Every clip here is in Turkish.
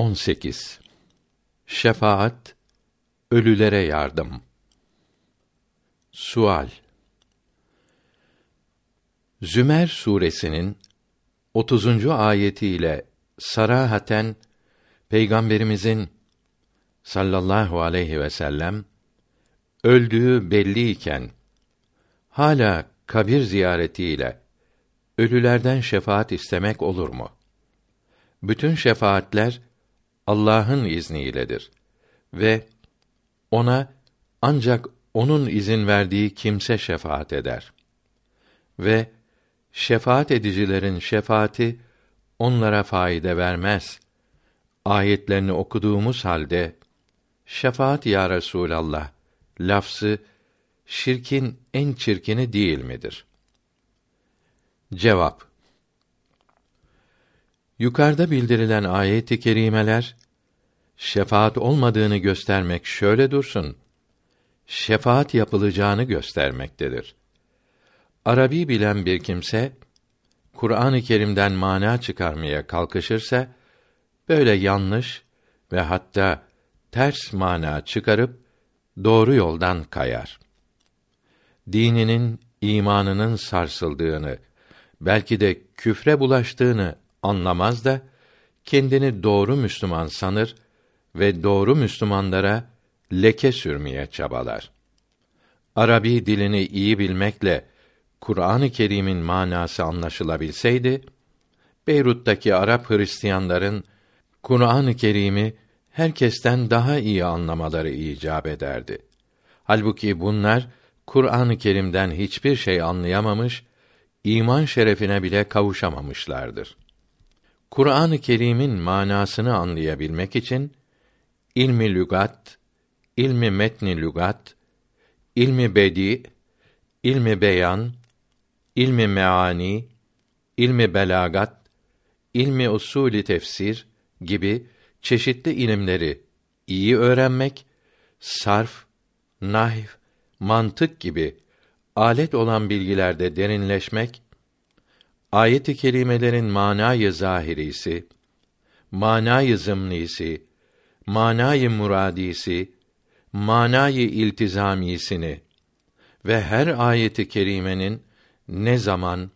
18 Şefaat ölülere yardım Sual Zümer suresinin 30. ayetiyle sarahaten peygamberimizin sallallahu aleyhi ve sellem öldüğü belliyken hala kabir ziyaretiyle ölülerden şefaat istemek olur mu? Bütün şefaatler Allah'ın izniyledir ve ona ancak onun izin verdiği kimse şefaat eder. Ve şefaat edicilerin şefaati onlara faide vermez. Ayetlerini okuduğumuz halde şefaat ya Resulallah lafzı şirkin en çirkini değil midir? Cevap Yukarıda bildirilen ayet-i kerimeler şefaat olmadığını göstermek şöyle dursun. Şefaat yapılacağını göstermektedir. Arabi bilen bir kimse Kur'an-ı Kerim'den mana çıkarmaya kalkışırsa böyle yanlış ve hatta ters mana çıkarıp doğru yoldan kayar. Dininin, imanının sarsıldığını, belki de küfre bulaştığını anlamaz da kendini doğru Müslüman sanır ve doğru Müslümanlara leke sürmeye çabalar. Arabi dilini iyi bilmekle Kur'an-ı Kerim'in manası anlaşılabilseydi, Beyrut'taki Arap Hristiyanların Kur'an-ı Kerim'i herkesten daha iyi anlamaları icap ederdi. Halbuki bunlar Kur'an-ı Kerim'den hiçbir şey anlayamamış, iman şerefine bile kavuşamamışlardır. Kur'an-ı Kerim'in manasını anlayabilmek için ilmi lügat, ilmi metni lügat, ilmi bedi, ilmi beyan, ilmi meani, ilmi belagat, ilmi usulü tefsir gibi çeşitli ilimleri iyi öğrenmek, sarf, nahv, mantık gibi alet olan bilgilerde derinleşmek ayet-i kerimelerin manayı zahirisi, manayı zımnisi, manayı muradisi, manayı iltizamisini ve her ayeti kerimenin ne zaman,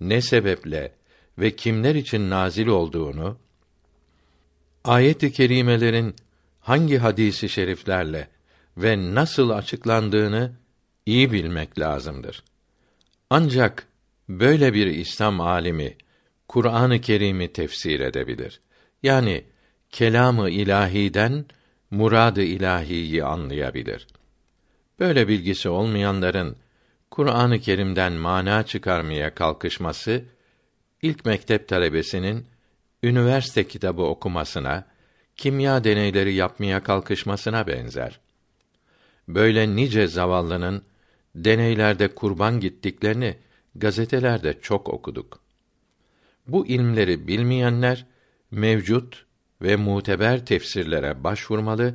ne sebeple ve kimler için nazil olduğunu, ayet-i kerimelerin hangi hadisi şeriflerle ve nasıl açıklandığını iyi bilmek lazımdır. Ancak böyle bir İslam alimi Kur'an-ı Kerim'i tefsir edebilir. Yani kelamı ilahiden muradı ilahiyi anlayabilir. Böyle bilgisi olmayanların Kur'an-ı Kerim'den mana çıkarmaya kalkışması ilk mektep talebesinin üniversite kitabı okumasına, kimya deneyleri yapmaya kalkışmasına benzer. Böyle nice zavallının deneylerde kurban gittiklerini gazetelerde çok okuduk. Bu ilmleri bilmeyenler mevcut ve muteber tefsirlere başvurmalı,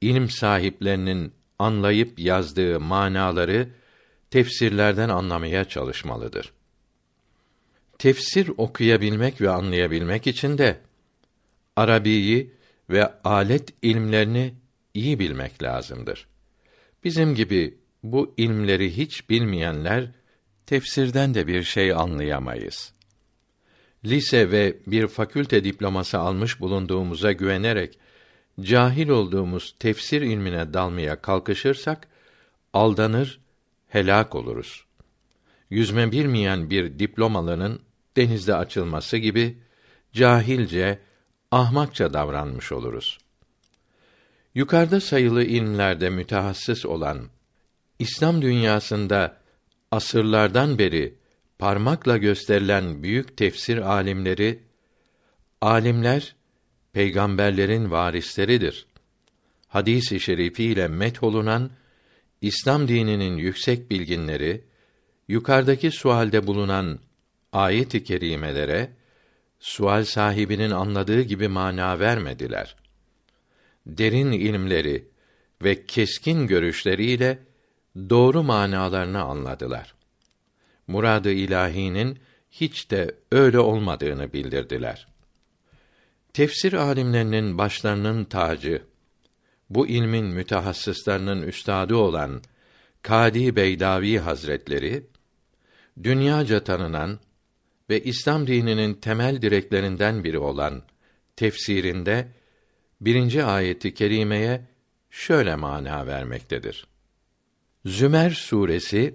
ilim sahiplerinin anlayıp yazdığı manaları tefsirlerden anlamaya çalışmalıdır. Tefsir okuyabilmek ve anlayabilmek için de Arabiyi ve alet ilmlerini iyi bilmek lazımdır. Bizim gibi bu ilmleri hiç bilmeyenler tefsirden de bir şey anlayamayız. Lise ve bir fakülte diploması almış bulunduğumuza güvenerek cahil olduğumuz tefsir ilmine dalmaya kalkışırsak aldanır, helak oluruz. Yüzme bilmeyen bir diplomalının denizde açılması gibi cahilce, ahmakça davranmış oluruz. Yukarıda sayılı ilmlerde mütehassıs olan İslam dünyasında asırlardan beri parmakla gösterilen büyük tefsir alimleri alimler peygamberlerin varisleridir. Hadis-i şerifiyle metholunan İslam dininin yüksek bilginleri yukarıdaki sualde bulunan ayet-i kerimelere sual sahibinin anladığı gibi mana vermediler. Derin ilimleri ve keskin görüşleriyle doğru manalarını anladılar. Muradı ilahinin hiç de öyle olmadığını bildirdiler. Tefsir alimlerinin başlarının tacı, bu ilmin mütehassıslarının üstadı olan Kadi Beydavi Hazretleri dünyaca tanınan ve İslam dininin temel direklerinden biri olan tefsirinde birinci ayeti kerimeye şöyle mana vermektedir. Zümer suresi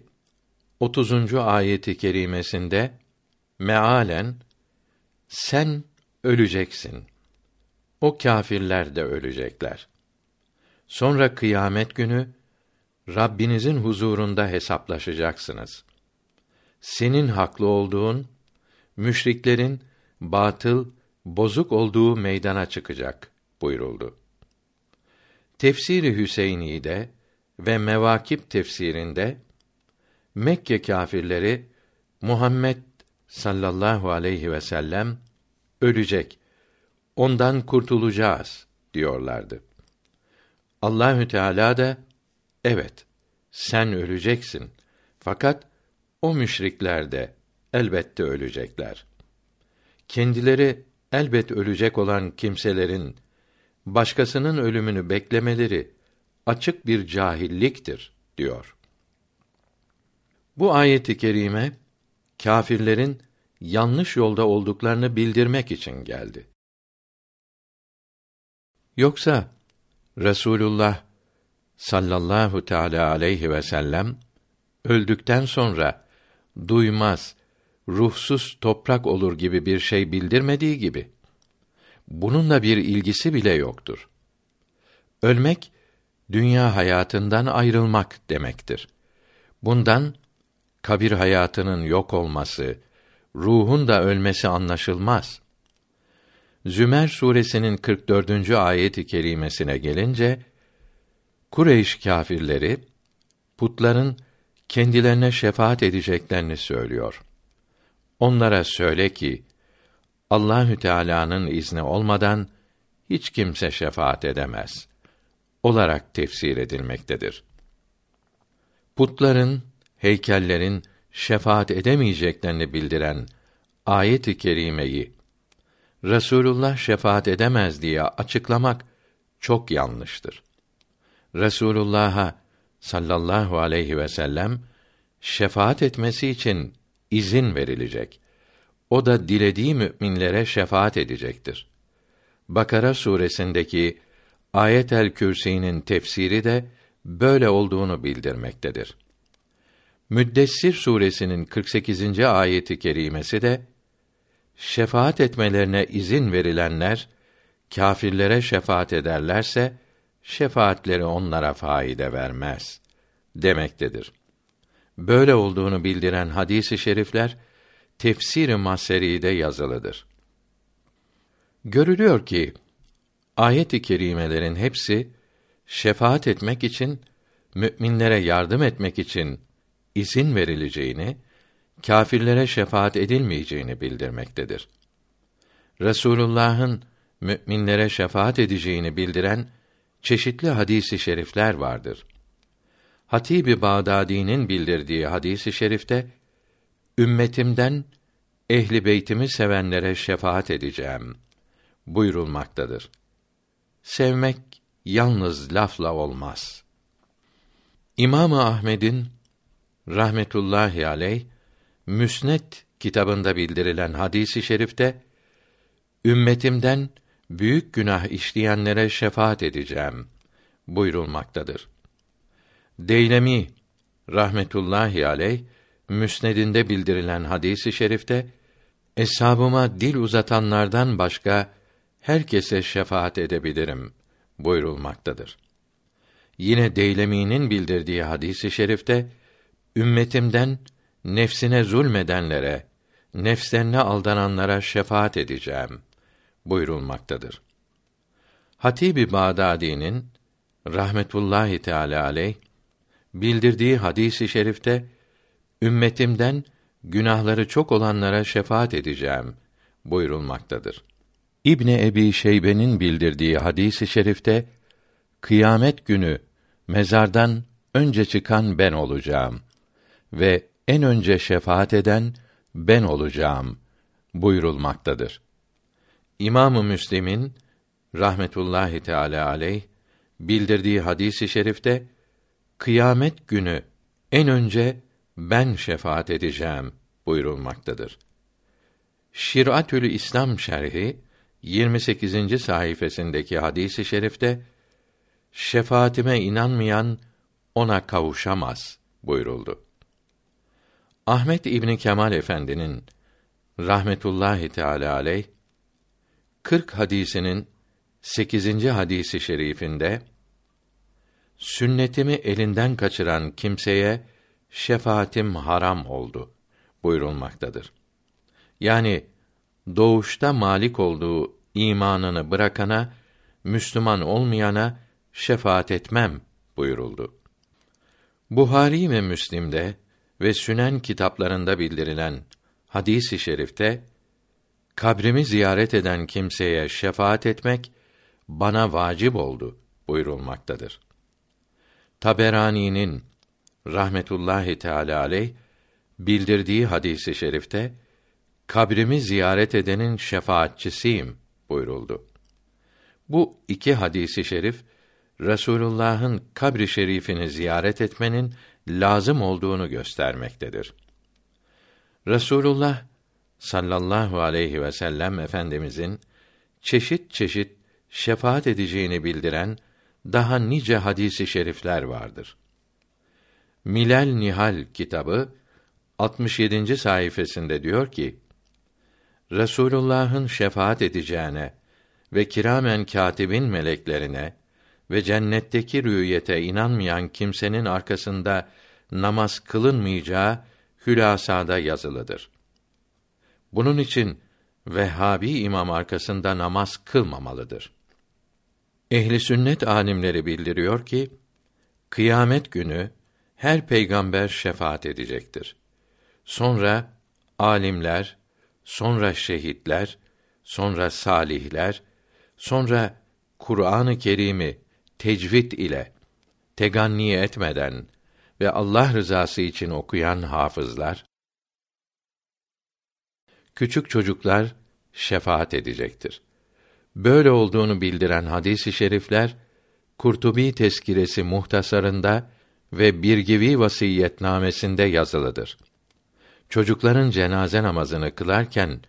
30. ayeti kerimesinde mealen sen öleceksin. O kâfirler de ölecekler. Sonra kıyamet günü Rabbinizin huzurunda hesaplaşacaksınız. Senin haklı olduğun, müşriklerin batıl, bozuk olduğu meydana çıkacak buyuruldu. Tefsiri Hüseyni'de ve Mevakip tefsirinde Mekke kâfirleri Muhammed sallallahu aleyhi ve sellem ölecek. Ondan kurtulacağız diyorlardı. Allahü Teala da evet sen öleceksin. Fakat o müşrikler de elbette ölecekler. Kendileri elbet ölecek olan kimselerin başkasının ölümünü beklemeleri açık bir cahilliktir diyor. Bu ayeti kerime kâfirlerin yanlış yolda olduklarını bildirmek için geldi. Yoksa Resulullah sallallahu teala aleyhi ve sellem öldükten sonra duymaz, ruhsuz toprak olur gibi bir şey bildirmediği gibi bununla bir ilgisi bile yoktur. Ölmek dünya hayatından ayrılmak demektir. Bundan kabir hayatının yok olması, ruhun da ölmesi anlaşılmaz. Zümer suresinin 44. ayeti kerimesine gelince Kureyş kâfirleri putların kendilerine şefaat edeceklerini söylüyor. Onlara söyle ki Allahü Teala'nın izni olmadan hiç kimse şefaat edemez olarak tefsir edilmektedir. Putların, heykellerin şefaat edemeyeceklerini bildiren ayet-i kerimeyi Resulullah şefaat edemez diye açıklamak çok yanlıştır. Resulullah'a sallallahu aleyhi ve sellem şefaat etmesi için izin verilecek. O da dilediği müminlere şefaat edecektir. Bakara suresindeki Ayet-el Kürsi'nin tefsiri de böyle olduğunu bildirmektedir. Müddessir suresinin 48. ayeti kerimesi de şefaat etmelerine izin verilenler kâfirlere şefaat ederlerse şefaatleri onlara faide vermez demektedir. Böyle olduğunu bildiren hadisi i şerifler tefsir-i Maseri'de yazılıdır. Görülüyor ki ayet-i kerimelerin hepsi şefaat etmek için müminlere yardım etmek için izin verileceğini, kâfirlere şefaat edilmeyeceğini bildirmektedir. Resulullah'ın müminlere şefaat edeceğini bildiren çeşitli hadisi şerifler vardır. Hatibi Bağdadi'nin bildirdiği hadisi şerifte ümmetimden ehli beytimi sevenlere şefaat edeceğim buyurulmaktadır. Sevmek yalnız lafla olmaz. İmam Ahmed'in rahmetullahi aleyh Müsned kitabında bildirilen hadisi şerifte ümmetimden büyük günah işleyenlere şefaat edeceğim buyurulmaktadır. Deylemi rahmetullahi aleyh Müsnedinde bildirilen hadisi şerifte Eshabıma dil uzatanlardan başka herkese şefaat edebilirim buyurulmaktadır. Yine Deylemi'nin bildirdiği hadisi şerifte ümmetimden nefsine zulmedenlere, nefslerine aldananlara şefaat edeceğim buyurulmaktadır. Hatibi Bağdadi'nin rahmetullahi teala aleyh bildirdiği hadisi şerifte ümmetimden günahları çok olanlara şefaat edeceğim buyurulmaktadır. İbni Ebi Şeybe'nin bildirdiği hadisi şerifte kıyamet günü mezardan önce çıkan ben olacağım ve en önce şefaat eden ben olacağım buyurulmaktadır. İmamı Müslim'in rahmetullahi teala aleyh bildirdiği hadisi i şerifte kıyamet günü en önce ben şefaat edeceğim buyurulmaktadır. Şiratül İslam şerhi 28. sayfasındaki hadisi i şerifte şefaatime inanmayan ona kavuşamaz buyuruldu. Ahmet İbni Kemal Efendi'nin rahmetullahi teala aleyh 40 hadisinin 8. hadisi şerifinde sünnetimi elinden kaçıran kimseye şefaatim haram oldu buyurulmaktadır. Yani doğuşta malik olduğu imanını bırakana, Müslüman olmayana şefaat etmem buyuruldu. Buhari ve Müslim'de ve Sünen kitaplarında bildirilen hadisi i şerifte kabrimi ziyaret eden kimseye şefaat etmek bana vacip oldu buyurulmaktadır. Taberani'nin rahmetullahi teala aleyh bildirdiği hadisi i şerifte kabrimi ziyaret edenin şefaatçisiyim buyuruldu. Bu iki hadisi şerif Resulullah'ın kabri şerifini ziyaret etmenin lazım olduğunu göstermektedir. Resulullah sallallahu aleyhi ve sellem efendimizin çeşit çeşit şefaat edeceğini bildiren daha nice hadisi şerifler vardır. Milal Nihal kitabı 67. sayfasında diyor ki: Resulullah'ın şefaat edeceğine ve kiramen katibin meleklerine ve cennetteki rüyete inanmayan kimsenin arkasında namaz kılınmayacağı hülasada yazılıdır. Bunun için Vehhabi imam arkasında namaz kılmamalıdır. Ehli sünnet alimleri bildiriyor ki kıyamet günü her peygamber şefaat edecektir. Sonra alimler, sonra şehitler, sonra salihler, sonra Kur'an-ı Kerim'i tecvid ile teganni etmeden ve Allah rızası için okuyan hafızlar küçük çocuklar şefaat edecektir. Böyle olduğunu bildiren hadis-i şerifler Kurtubi teskiresi muhtasarında ve Birgivi vasiyetnamesinde yazılıdır. Çocukların cenaze namazını kılarken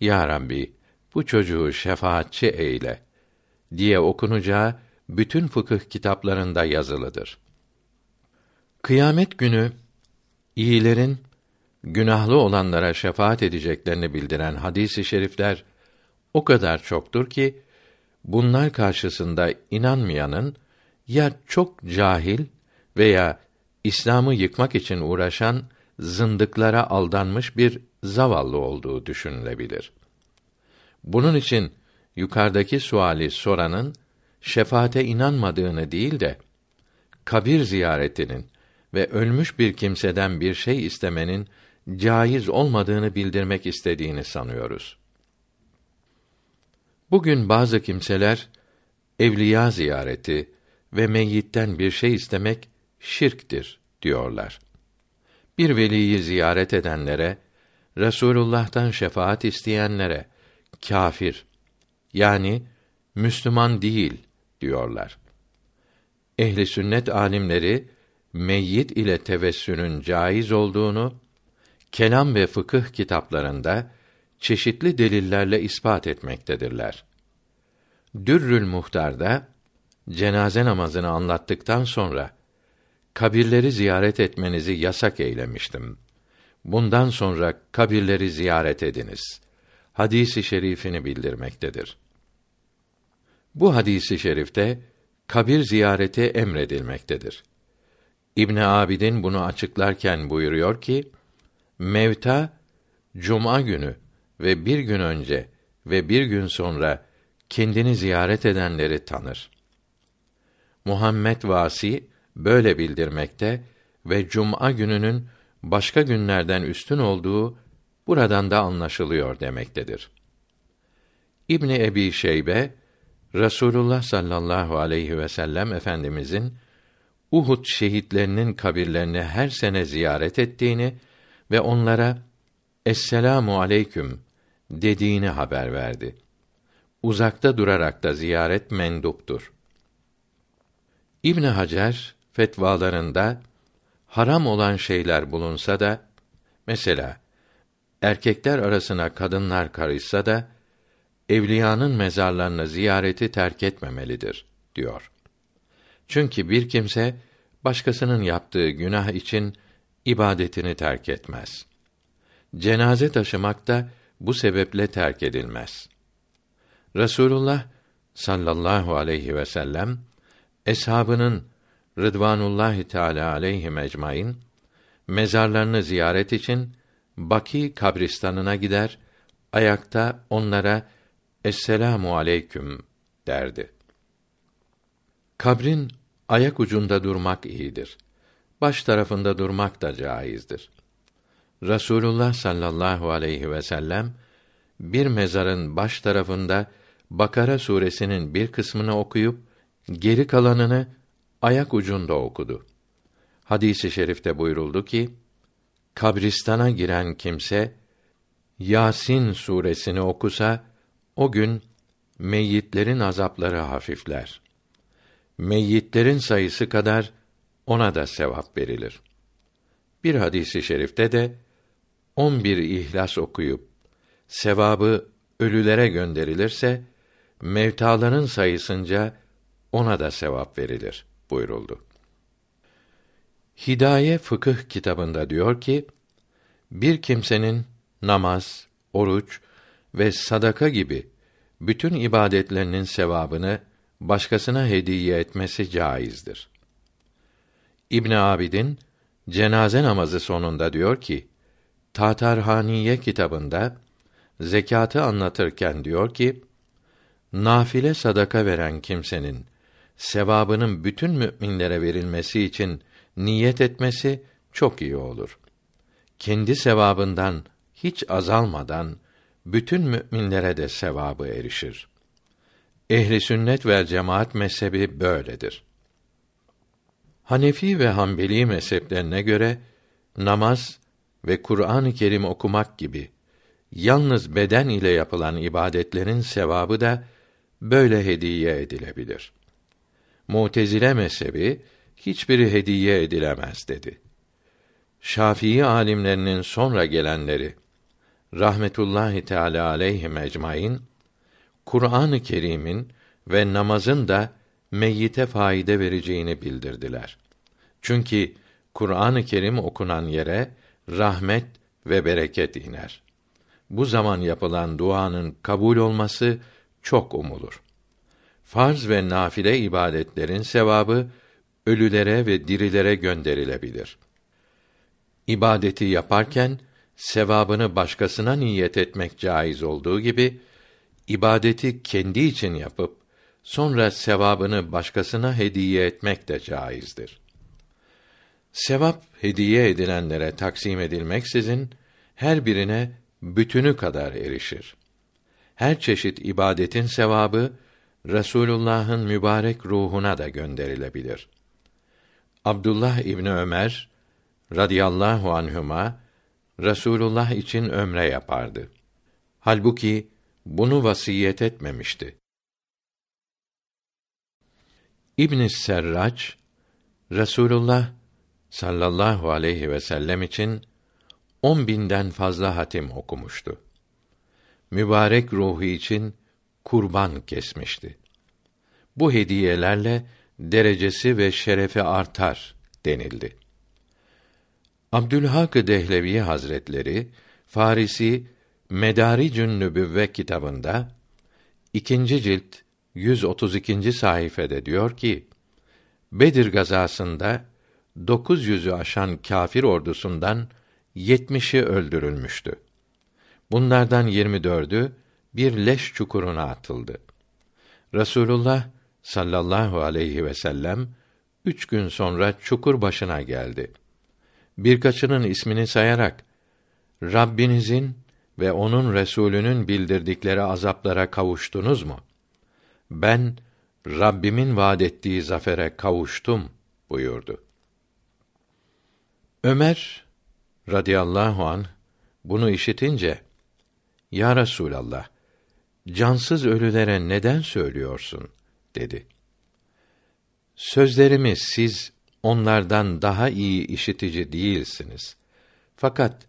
Ya Rabbi bu çocuğu şefaatçi eyle diye okunacağı bütün fıkıh kitaplarında yazılıdır. Kıyamet günü iyilerin günahlı olanlara şefaat edeceklerini bildiren hadis-i şerifler o kadar çoktur ki bunlar karşısında inanmayanın ya çok cahil veya İslam'ı yıkmak için uğraşan zındıklara aldanmış bir zavallı olduğu düşünülebilir. Bunun için yukarıdaki suali soranın şefaate inanmadığını değil de kabir ziyaretinin ve ölmüş bir kimseden bir şey istemenin caiz olmadığını bildirmek istediğini sanıyoruz. Bugün bazı kimseler evliya ziyareti ve meyyitten bir şey istemek şirktir diyorlar. Bir veliyi ziyaret edenlere, Resulullah'tan şefaat isteyenlere kafir yani Müslüman değil diyorlar. Ehli sünnet alimleri meyyit ile tevessünün caiz olduğunu kelam ve fıkıh kitaplarında çeşitli delillerle ispat etmektedirler. Dürrül Muhtar'da cenaze namazını anlattıktan sonra kabirleri ziyaret etmenizi yasak eylemiştim. Bundan sonra kabirleri ziyaret ediniz. Hadisi şerifini bildirmektedir. Bu hadisi şerifte kabir ziyareti emredilmektedir. İbn Abidin bunu açıklarken buyuruyor ki: Mevta cuma günü ve bir gün önce ve bir gün sonra kendini ziyaret edenleri tanır. Muhammed Vasi böyle bildirmekte ve cuma gününün başka günlerden üstün olduğu buradan da anlaşılıyor demektedir. İbni Ebi Şeybe Rasulullah sallallahu aleyhi ve sellem efendimizin Uhud şehitlerinin kabirlerini her sene ziyaret ettiğini ve onlara Esselamu aleyküm dediğini haber verdi. uzakta durarak da ziyaret menduptur. İbn Hacer fetvalarında haram olan şeyler bulunsa da mesela erkekler arasına kadınlar karışsa da evliyanın mezarlarını ziyareti terk etmemelidir diyor. Çünkü bir kimse başkasının yaptığı günah için ibadetini terk etmez. Cenaze taşımak da bu sebeple terk edilmez. Resulullah sallallahu aleyhi ve sellem eshabının Rıdvanullahi Teala aleyhi ecmaîn mezarlarını ziyaret için Baki kabristanına gider, ayakta onlara Esselamu aleyküm derdi. Kabrin ayak ucunda durmak iyidir. Baş tarafında durmak da caizdir. Rasulullah sallallahu aleyhi ve sellem bir mezarın baş tarafında Bakara suresinin bir kısmını okuyup geri kalanını ayak ucunda okudu. Hadisi i şerifte buyuruldu ki: Kabristana giren kimse Yasin suresini okusa o gün meyyitlerin azapları hafifler. Meyyitlerin sayısı kadar ona da sevap verilir. Bir hadisi şerifte de on bir ihlas okuyup sevabı ölülere gönderilirse mevtaların sayısınca ona da sevap verilir buyuruldu. Hidaye Fıkıh kitabında diyor ki, bir kimsenin namaz, oruç ve sadaka gibi bütün ibadetlerinin sevabını başkasına hediye etmesi caizdir. İbn Abidin cenaze namazı sonunda diyor ki, Tatarhaniye kitabında zekatı anlatırken diyor ki, nafile sadaka veren kimsenin sevabının bütün müminlere verilmesi için niyet etmesi çok iyi olur. Kendi sevabından hiç azalmadan bütün müminlere de sevabı erişir. Ehli sünnet ve cemaat mezhebi böyledir. Hanefi ve Hanbeli mezheplerine göre namaz ve Kur'an-ı Kerim okumak gibi yalnız beden ile yapılan ibadetlerin sevabı da böyle hediye edilebilir. Mutezile mezhebi hiçbiri hediye edilemez dedi. Şafii alimlerinin sonra gelenleri rahmetullahi teala aleyhi ecmaîn Kur'an-ı Kerim'in ve namazın da meyyite faide vereceğini bildirdiler. Çünkü Kur'an-ı Kerim okunan yere rahmet ve bereket iner. Bu zaman yapılan duanın kabul olması çok umulur. Farz ve nafile ibadetlerin sevabı ölülere ve dirilere gönderilebilir. İbadeti yaparken sevabını başkasına niyet etmek caiz olduğu gibi ibadeti kendi için yapıp sonra sevabını başkasına hediye etmek de caizdir. Sevap hediye edilenlere taksim edilmeksizin her birine bütünü kadar erişir. Her çeşit ibadetin sevabı Resulullah'ın mübarek ruhuna da gönderilebilir. Abdullah İbni Ömer radıyallahu anhuma Resulullah için ömre yapardı. Halbuki bunu vasiyet etmemişti. İbn Serraç Resulullah sallallahu aleyhi ve sellem için on binden fazla hatim okumuştu. Mübarek ruhu için kurban kesmişti. Bu hediyelerle derecesi ve şerefi artar denildi. Abdülhak Dehlevi Hazretleri Farisi Medaricün Nübüvve kitabında ikinci cilt 132. sayfede diyor ki Bedir gazasında 900'ü aşan kâfir ordusundan 70'i öldürülmüştü. Bunlardan 24'ü bir leş çukuruna atıldı. Resulullah sallallahu aleyhi ve sellem üç gün sonra çukur başına geldi. Birkaçının ismini sayarak Rabbinizin ve onun Resulünün bildirdikleri azaplara kavuştunuz mu? Ben Rabbimin vaad ettiği zafere kavuştum buyurdu. Ömer radıyallahu an bunu işitince Ya Resulallah cansız ölülere neden söylüyorsun? dedi. Sözlerimi siz onlardan daha iyi işitici değilsiniz. Fakat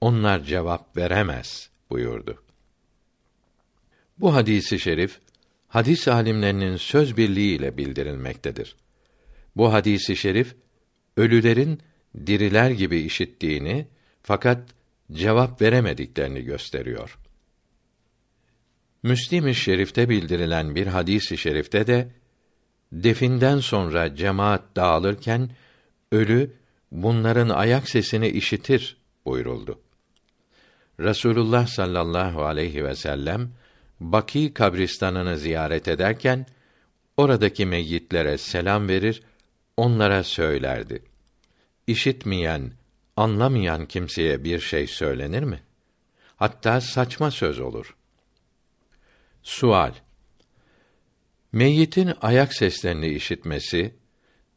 onlar cevap veremez buyurdu. Bu hadisi şerif hadis alimlerinin söz birliğiyle bildirilmektedir. Bu hadisi şerif ölülerin diriler gibi işittiğini fakat cevap veremediklerini gösteriyor. Müslim-i Şerif'te bildirilen bir hadisi şerifte de definden sonra cemaat dağılırken ölü bunların ayak sesini işitir buyuruldu. Resulullah sallallahu aleyhi ve sellem Baki kabristanını ziyaret ederken oradaki meyyitlere selam verir, onlara söylerdi. İşitmeyen, anlamayan kimseye bir şey söylenir mi? Hatta saçma söz olur. Sual Meyyitin ayak seslerini işitmesi,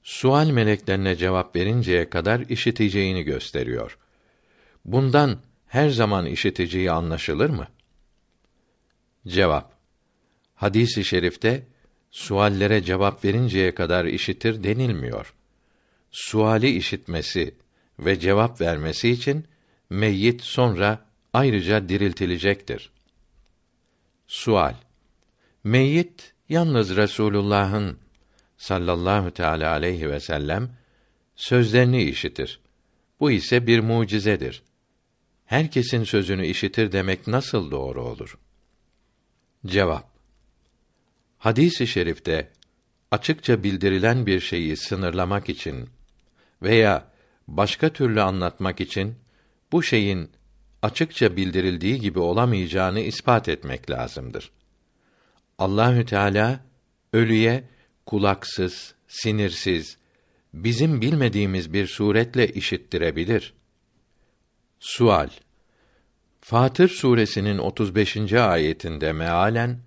sual meleklerine cevap verinceye kadar işiteceğini gösteriyor. Bundan her zaman işiteceği anlaşılır mı? Cevap Hadisi i şerifte suallere cevap verinceye kadar işitir denilmiyor. Suali işitmesi ve cevap vermesi için meyyit sonra ayrıca diriltilecektir. Sual Meyyit yalnız Resulullah'ın sallallahu teala aleyhi ve sellem sözlerini işitir. Bu ise bir mucizedir. Herkesin sözünü işitir demek nasıl doğru olur? Cevap Hadis-i şerifte açıkça bildirilen bir şeyi sınırlamak için veya başka türlü anlatmak için bu şeyin açıkça bildirildiği gibi olamayacağını ispat etmek lazımdır. Allahü Teala ölüye kulaksız, sinirsiz, bizim bilmediğimiz bir suretle işittirebilir. Sual Fatır suresinin 35. ayetinde mealen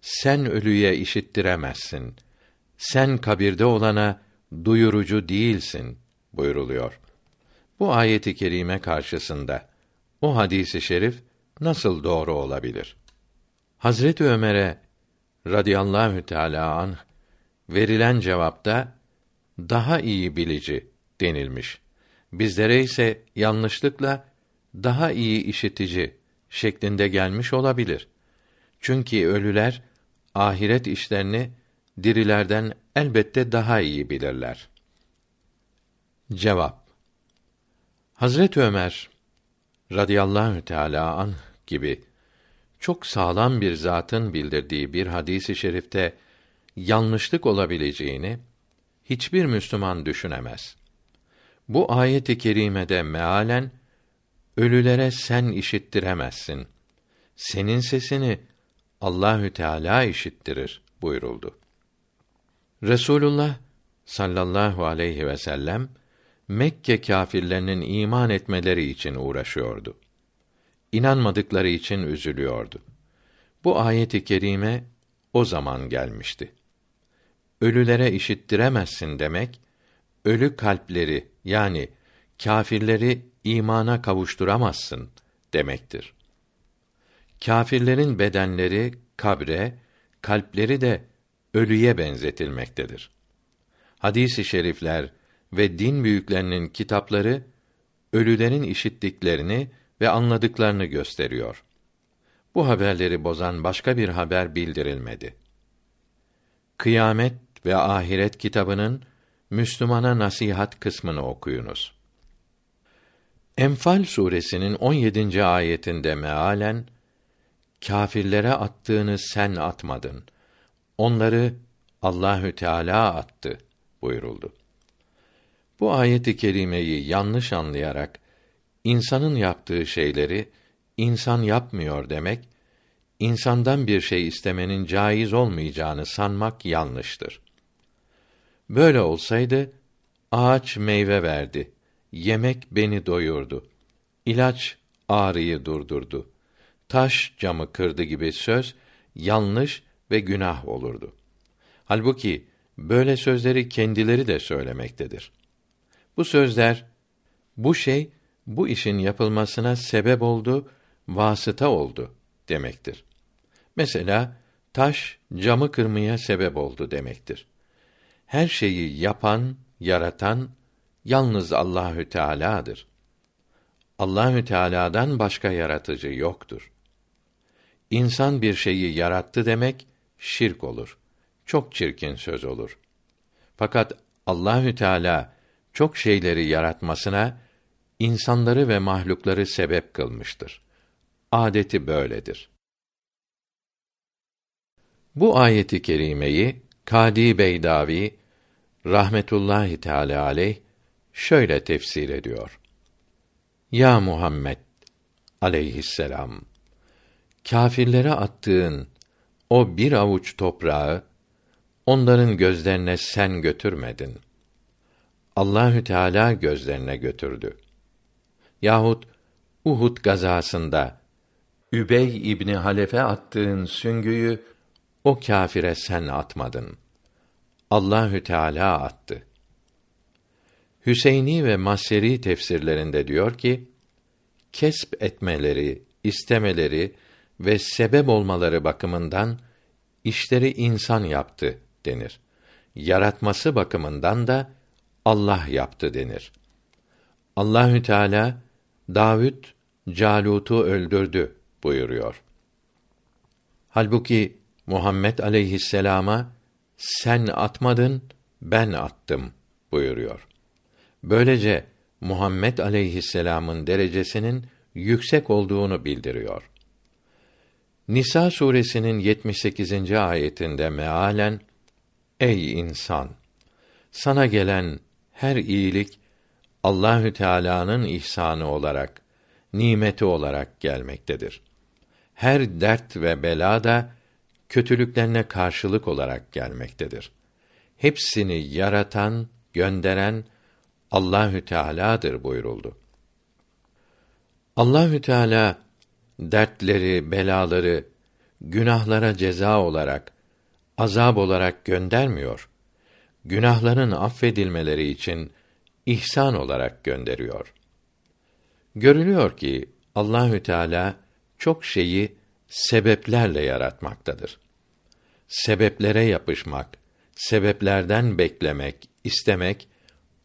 sen ölüye işittiremezsin. Sen kabirde olana duyurucu değilsin buyruluyor. Bu ayeti kerime karşısında o hadisi şerif nasıl doğru olabilir? Hazreti Ömer'e radıyallahu teala anh verilen cevapta daha iyi bilici denilmiş. Bizlere ise yanlışlıkla daha iyi işitici şeklinde gelmiş olabilir. Çünkü ölüler ahiret işlerini dirilerden elbette daha iyi bilirler. Cevap Hazret Ömer radıyallahu teala an gibi çok sağlam bir zatın bildirdiği bir hadisi şerifte yanlışlık olabileceğini hiçbir Müslüman düşünemez. Bu ayeti kerimede mealen ölülere sen işittiremezsin. Senin sesini Allahü Teala işittirir buyuruldu. Resulullah sallallahu aleyhi ve sellem Mekke kâfirlerinin iman etmeleri için uğraşıyordu. İnanmadıkları için üzülüyordu. Bu ayeti kerime o zaman gelmişti. Ölülere işittiremezsin demek, ölü kalpleri yani kâfirleri imana kavuşturamazsın demektir. Kâfirlerin bedenleri kabre, kalpleri de ölüye benzetilmektedir. Hadisi şerifler ve din büyüklerinin kitapları ölülerin işittiklerini ve anladıklarını gösteriyor. Bu haberleri bozan başka bir haber bildirilmedi. Kıyamet ve Ahiret kitabının Müslümana nasihat kısmını okuyunuz. Enfal suresinin 17. ayetinde mealen kâfirlere attığını sen atmadın. Onları Allahü Teala attı buyuruldu. Bu ayeti kerimeyi yanlış anlayarak insanın yaptığı şeyleri insan yapmıyor demek insandan bir şey istemenin caiz olmayacağını sanmak yanlıştır. Böyle olsaydı ağaç meyve verdi, yemek beni doyurdu, ilaç ağrıyı durdurdu, taş camı kırdı gibi söz yanlış ve günah olurdu. Halbuki böyle sözleri kendileri de söylemektedir. Bu sözler bu şey bu işin yapılmasına sebep oldu, vasıta oldu demektir. Mesela taş camı kırmaya sebep oldu demektir. Her şeyi yapan, yaratan yalnız Allahü Teala'dır. Allahü Teala'dan başka yaratıcı yoktur. İnsan bir şeyi yarattı demek şirk olur. Çok çirkin söz olur. Fakat Allahü Teala çok şeyleri yaratmasına insanları ve mahlukları sebep kılmıştır. Adeti böyledir. Bu ayeti kerimeyi Kadi Beydavi rahmetullahi teala aleyh şöyle tefsir ediyor. Ya Muhammed aleyhisselam kâfirlere attığın o bir avuç toprağı onların gözlerine sen götürmedin. Allahü Teala gözlerine götürdü. Yahut Uhud gazasında Übey İbni Halefe attığın süngüyü o kâfire sen atmadın. Allahü Teala attı. Hüseyni ve Maseri tefsirlerinde diyor ki, kesp etmeleri, istemeleri ve sebep olmaları bakımından işleri insan yaptı denir. Yaratması bakımından da Allah yaptı denir. Allahü Teala Davud Calut'u öldürdü buyuruyor. Halbuki Muhammed aleyhisselama sen atmadın ben attım buyuruyor. Böylece Muhammed aleyhisselamın derecesinin yüksek olduğunu bildiriyor. Nisa suresinin 78. ayetinde mealen Ey insan sana gelen her iyilik Allahü Teala'nın ihsanı olarak, nimeti olarak gelmektedir. Her dert ve bela da kötülüklerine karşılık olarak gelmektedir. Hepsini yaratan, gönderen Allahü Teala'dır buyuruldu. Allahü Teala dertleri, belaları günahlara ceza olarak, azab olarak göndermiyor. Günahların affedilmeleri için ihsan olarak gönderiyor. Görülüyor ki Allahü Teala çok şeyi sebeplerle yaratmaktadır. Sebeplere yapışmak, sebeplerden beklemek, istemek,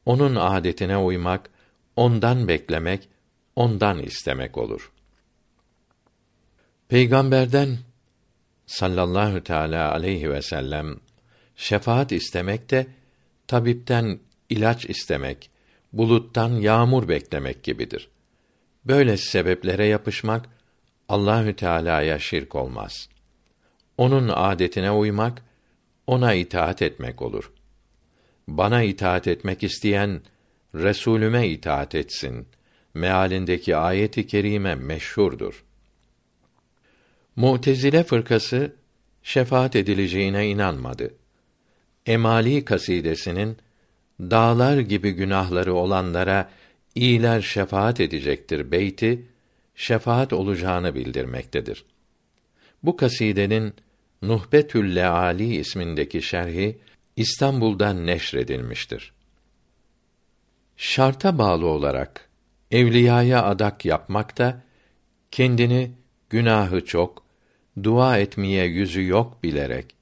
onun adetine uymak, ondan beklemek, ondan istemek olur. Peygamberden sallallahu teala aleyhi ve sellem şefaat istemek de tabipten ilaç istemek, buluttan yağmur beklemek gibidir. Böyle sebeplere yapışmak Allahü Teala'ya şirk olmaz. Onun adetine uymak, ona itaat etmek olur. Bana itaat etmek isteyen Resulüme itaat etsin. Mealindeki ayeti kerime meşhurdur. Mu'tezile fırkası şefaat edileceğine inanmadı. Emali kasidesinin dağlar gibi günahları olanlara iyiler şefaat edecektir beyti şefaat olacağını bildirmektedir. Bu kasidenin Nuhbetül Leali ismindeki şerhi İstanbul'dan neşredilmiştir. Şarta bağlı olarak evliyaya adak yapmak da kendini günahı çok, dua etmeye yüzü yok bilerek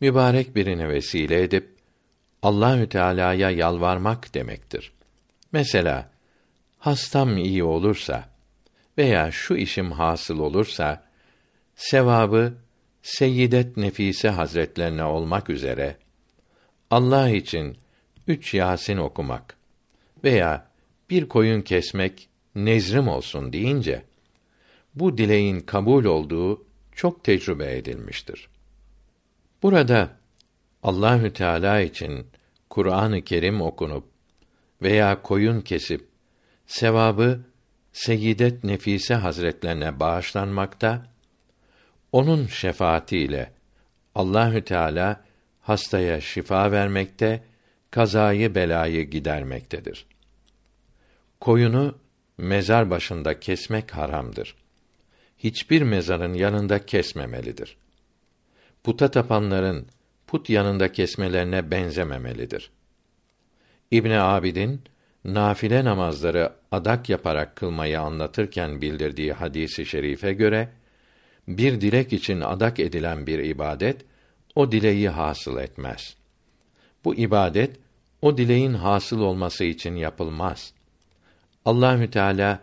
mübarek birine vesile edip Allahü Teala'ya yalvarmak demektir. Mesela hastam iyi olursa veya şu işim hasıl olursa sevabı Seyyidet Nefise Hazretlerine olmak üzere Allah için üç Yasin okumak veya bir koyun kesmek nezrim olsun deyince bu dileğin kabul olduğu çok tecrübe edilmiştir. Burada Allahü Teala için Kur'an-ı Kerim okunup veya koyun kesip sevabı Seyyidet Nefise Hazretlerine bağışlanmakta, onun şefaatiyle Allahü Teala hastaya şifa vermekte, kazayı belayı gidermektedir. Koyunu mezar başında kesmek haramdır. Hiçbir mezarın yanında kesmemelidir. Puta tapanların put yanında kesmelerine benzememelidir. İbn Abidin nafile namazları adak yaparak kılmayı anlatırken bildirdiği hadisi şerife göre bir dilek için adak edilen bir ibadet o dileği hasıl etmez. Bu ibadet o dileğin hasıl olması için yapılmaz. Allahü Teala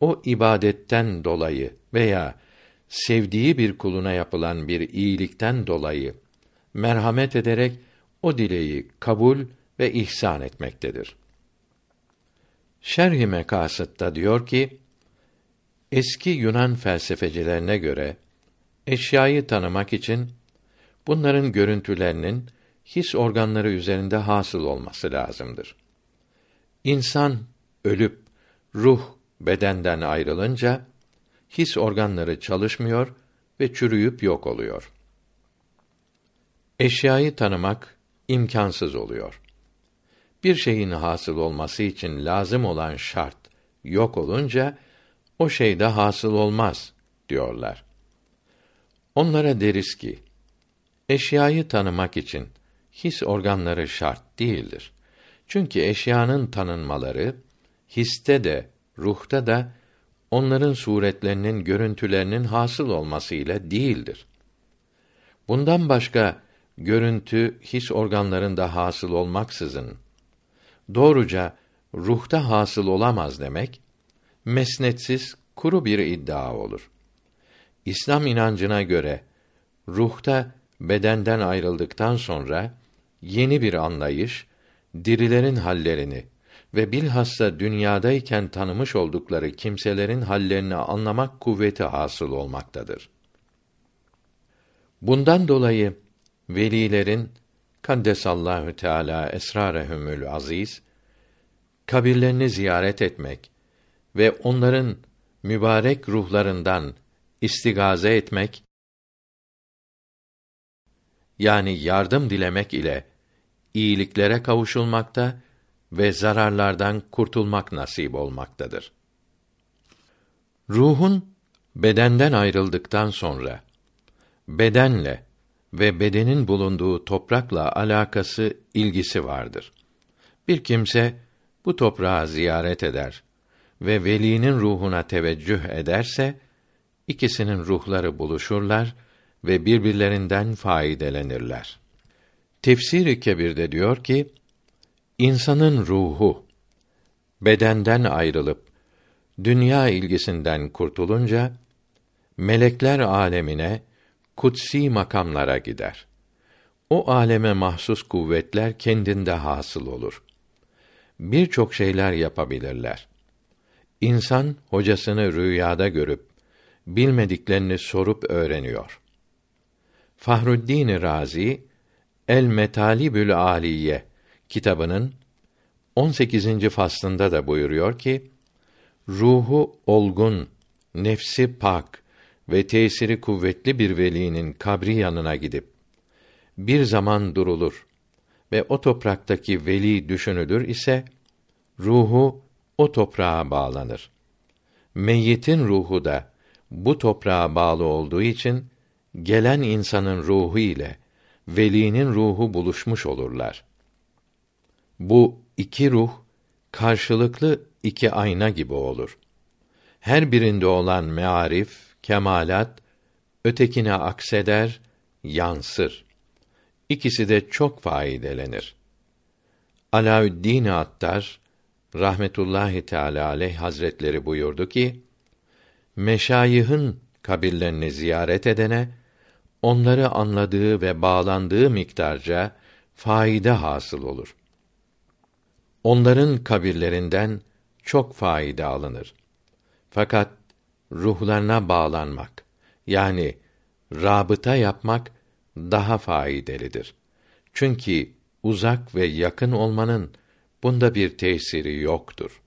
o ibadetten dolayı veya sevdiği bir kuluna yapılan bir iyilikten dolayı merhamet ederek o dileği kabul ve ihsan etmektedir. Şerh-i Mekasıt'ta diyor ki, eski Yunan felsefecilerine göre eşyayı tanımak için bunların görüntülerinin his organları üzerinde hasıl olması lazımdır. İnsan ölüp ruh bedenden ayrılınca his organları çalışmıyor ve çürüyüp yok oluyor. Eşyayı tanımak imkansız oluyor. Bir şeyin hasıl olması için lazım olan şart yok olunca o şey de hasıl olmaz diyorlar. Onlara deriz ki eşyayı tanımak için his organları şart değildir. Çünkü eşyanın tanınmaları histe de ruhta da onların suretlerinin görüntülerinin hasıl olması ile değildir. Bundan başka görüntü his organlarında hasıl olmaksızın doğruca ruhta hasıl olamaz demek mesnetsiz kuru bir iddia olur. İslam inancına göre ruhta bedenden ayrıldıktan sonra yeni bir anlayış, dirilerin hallerini ve bilhassa dünyadayken tanımış oldukları kimselerin hallerini anlamak kuvveti hasıl olmaktadır. Bundan dolayı velilerin kaddesallahu teala esrarehumül aziz kabirlerini ziyaret etmek ve onların mübarek ruhlarından istigaze etmek yani yardım dilemek ile iyiliklere kavuşulmakta ve zararlardan kurtulmak nasip olmaktadır. Ruhun bedenden ayrıldıktan sonra bedenle ve bedenin bulunduğu toprakla alakası, ilgisi vardır. Bir kimse bu toprağı ziyaret eder ve velinin ruhuna teveccüh ederse ikisinin ruhları buluşurlar ve birbirlerinden faydelenirler. Tefsir-i Kebir'de diyor ki: İnsanın ruhu bedenden ayrılıp dünya ilgisinden kurtulunca melekler alemine kutsi makamlara gider. O aleme mahsus kuvvetler kendinde hasıl olur. Birçok şeyler yapabilirler. İnsan hocasını rüyada görüp bilmediklerini sorup öğreniyor. Fahruddin Razi El Metalibül Aliye kitabının 18. faslında da buyuruyor ki ruhu olgun, nefsi pak ve tesiri kuvvetli bir velinin kabri yanına gidip bir zaman durulur ve o topraktaki veli düşünülür ise ruhu o toprağa bağlanır. Meyyitin ruhu da bu toprağa bağlı olduğu için gelen insanın ruhu ile velinin ruhu buluşmuş olurlar. Bu iki ruh karşılıklı iki ayna gibi olur. Her birinde olan mearif, kemalat ötekine akseder, yansır. İkisi de çok faydelenir. Alaüddin Attar rahmetullahi teala aleyh hazretleri buyurdu ki: Meşayihin kabirlerini ziyaret edene onları anladığı ve bağlandığı miktarca faide hasıl olur. Onların kabirlerinden çok faide alınır. Fakat ruhlarına bağlanmak yani rabıta yapmak daha faydalıdır. Çünkü uzak ve yakın olmanın bunda bir tesiri yoktur.